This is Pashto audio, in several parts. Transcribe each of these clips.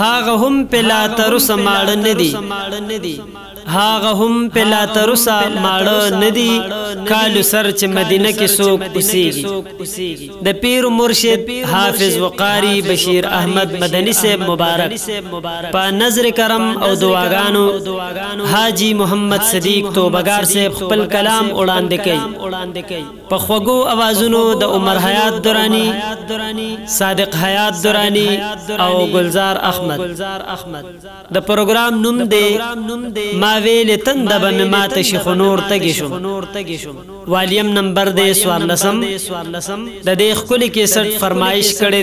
هغه هم پۀ لا تروسه ماړۀ نۀ دي هغه هم پۀ لا تروسه ماړۀ نۀ دي کالو سر چې مدينه کې څوک اوسېږي د پير مرشد حافظ وقاري بشير احمد مدني صاحب مبارک پۀ نذر کرم او دعاګانو حاجي محمد صديق توبه ګار صاحب خپل کلام وړاندې کوي. په خوږو اوازونو د عمر حیات درانی، صادق حیات درانی او ګلزار احمد. د پروګرام نوم دی ما ویلې تنده به مې ماته شي خو نور تږی شوم. والیم نمبر دی څوارلسم. د دې ښکلي کیسټ فرمایش کړی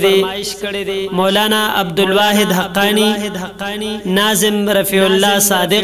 دی مولانا عبدالواحد حقاني، ناظم رفیع الله صادق،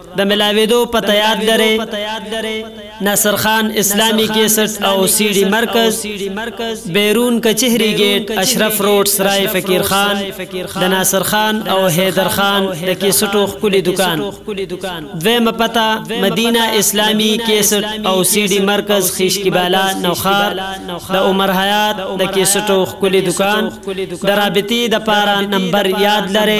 د ملاویدو په تیاد لري ناصر خان اسلامی کیسټ او سی ډی مرکز بیرون کچهری گیټ اشرف روډ سرای فقیر خان د ناصر خان او حیدر خان د کیسټو خولي دکان دویمه پتا مدینه اسلامی کیسټ او سی ډی مرکز خیشکی بالا نوخار د عمر حیات د کیسټو خولي دکان د رابطي د پارا نمبر یاد لري